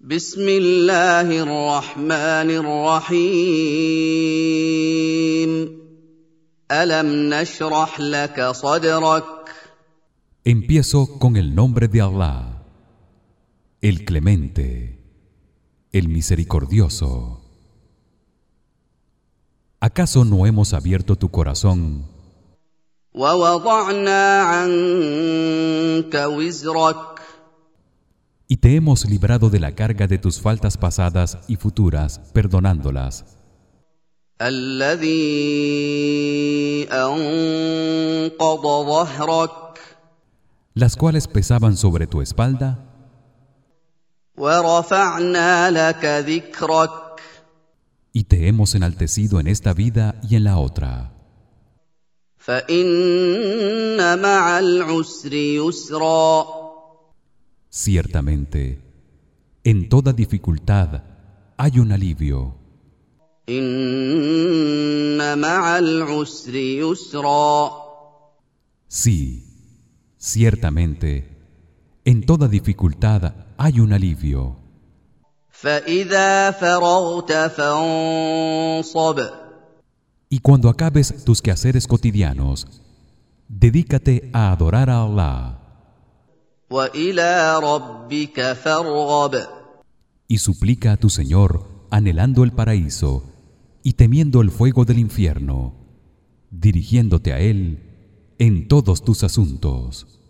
بسم الله الرحمن الرحيم الم نشرح لك صدرك Empiezo con el nombre de Allah, el Clemente, el Misericordioso. ¿Acaso no hemos abierto tu corazón ووضعنا عنك وزرك y te hemos librado de la carga de tus faltas pasadas y futuras, perdonándolas? الذي انقض ظهرك las cuales pesaban sobre tu espalda ورفعنا لك ذكرك y te hemos enaltecido en esta vida y en la otra فان مع العسر يسرا Ciertamente, en toda dificultad hay un alivio. Sí, ciertamente, en toda dificultad hay un alivio. Y cuando acabes tus quehaceres cotidianos, dedícate a adorar a Allah y suplica a tu Señor anhelando el paraíso y temiendo el fuego del infierno dirigiéndote a él en todos tus asuntos